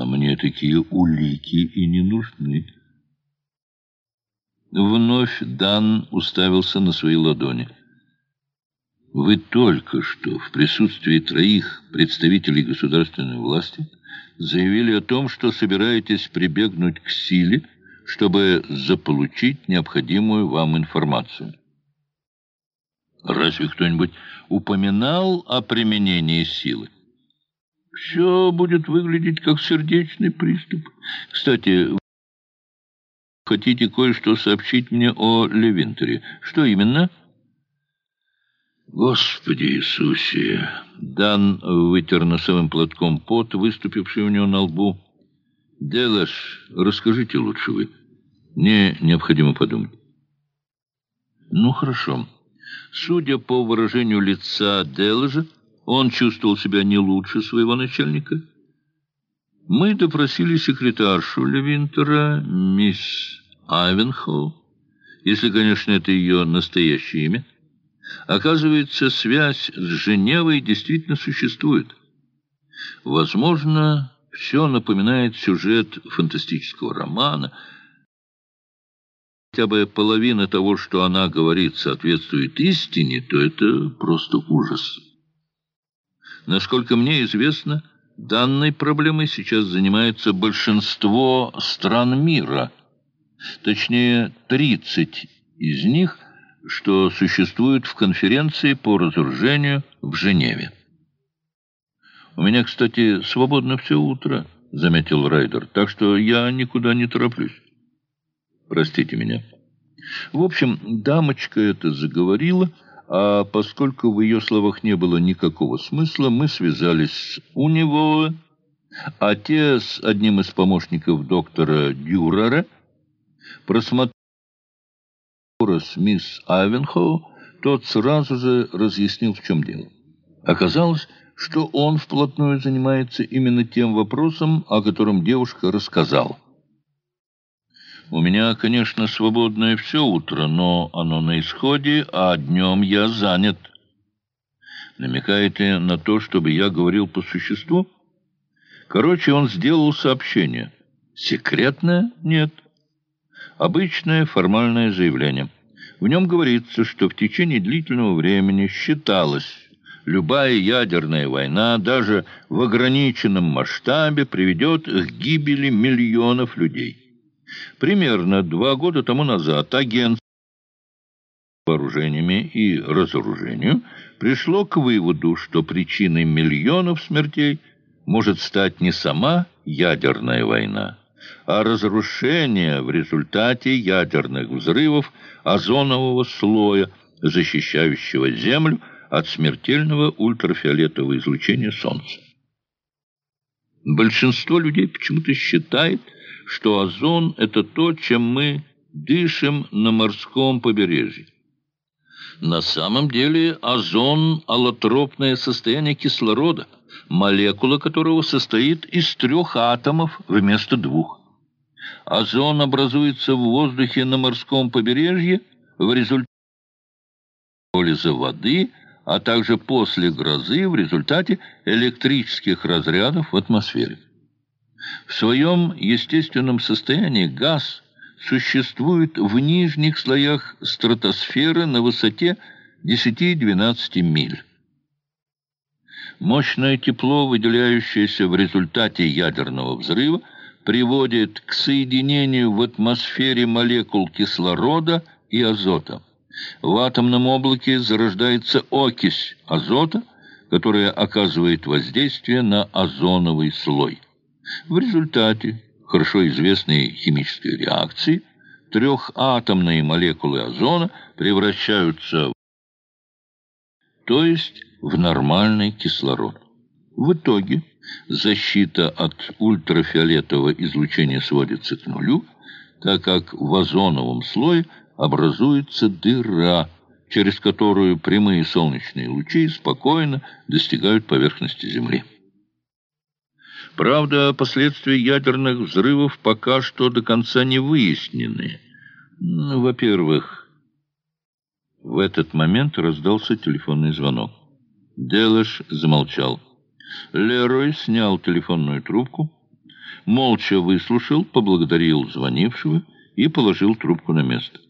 А мне такие улики и не нужны. Вновь Дан уставился на свои ладони. Вы только что в присутствии троих представителей государственной власти заявили о том, что собираетесь прибегнуть к силе, чтобы заполучить необходимую вам информацию. Разве кто-нибудь упоминал о применении силы? Все будет выглядеть как сердечный приступ. Кстати, хотите кое-что сообщить мне о Левинтере. Что именно? Господи Иисусе! Дан вытер носовым платком пот, выступивший у него на лбу. Делаш, расскажите лучше вы. Мне необходимо подумать. Ну, хорошо. Судя по выражению лица Делажа, он чувствовал себя не лучше своего начальника. Мы допросили секретаршу Левинтера, мисс Айвенхоу, если, конечно, это ее настоящее имя. Оказывается, связь с Женевой действительно существует. Возможно, все напоминает сюжет фантастического романа. Хотя бы половина того, что она говорит, соответствует истине, то это просто ужас. Насколько мне известно, данной проблемой сейчас занимается большинство стран мира. Точнее, 30 из них, что существуют в конференции по разоружению в Женеве. «У меня, кстати, свободно все утро», — заметил Райдер, «так что я никуда не тороплюсь». «Простите меня». В общем, дамочка эта заговорила, — а поскольку в ее словах не было никакого смысла, мы связались у него, а те с одним из помощников доктора Дюрера просмотрели с мисс Айвенхоу, тот сразу же разъяснил, в чем дело. Оказалось, что он вплотную занимается именно тем вопросом, о котором девушка рассказала. У меня, конечно, свободное все утро, но оно на исходе, а днем я занят. Намекаете на то, чтобы я говорил по существу? Короче, он сделал сообщение. Секретное? Нет. Обычное формальное заявление. В нем говорится, что в течение длительного времени считалось, любая ядерная война, даже в ограниченном масштабе, приведет к гибели миллионов людей. Примерно два года тому назад агентство вооружениями и разоружению пришло к выводу, что причиной миллионов смертей может стать не сама ядерная война, а разрушение в результате ядерных взрывов озонового слоя, защищающего Землю от смертельного ультрафиолетового излучения Солнца. Большинство людей почему-то считает, что озон – это то, чем мы дышим на морском побережье. На самом деле озон – аллотропное состояние кислорода, молекула которого состоит из трех атомов вместо двух. Озон образуется в воздухе на морском побережье в результате полиза воды, а также после грозы в результате электрических разрядов в атмосфере. В своем естественном состоянии газ существует в нижних слоях стратосферы на высоте 10-12 миль. Мощное тепло, выделяющееся в результате ядерного взрыва, приводит к соединению в атмосфере молекул кислорода и азота. В атомном облаке зарождается окись азота, которая оказывает воздействие на озоновый слой. В результате хорошо известной химической реакции трехатомные молекулы озона превращаются в то есть в нормальный кислород. В итоге защита от ультрафиолетового излучения сводится к нулю, так как в озоновом слое образуется дыра, через которую прямые солнечные лучи спокойно достигают поверхности Земли. Правда, последствия ядерных взрывов пока что до конца не выяснены. Ну, во-первых, в этот момент раздался телефонный звонок. Делаш замолчал. Лерой снял телефонную трубку. молча выслушал, поблагодарил звонившего и положил трубку на место.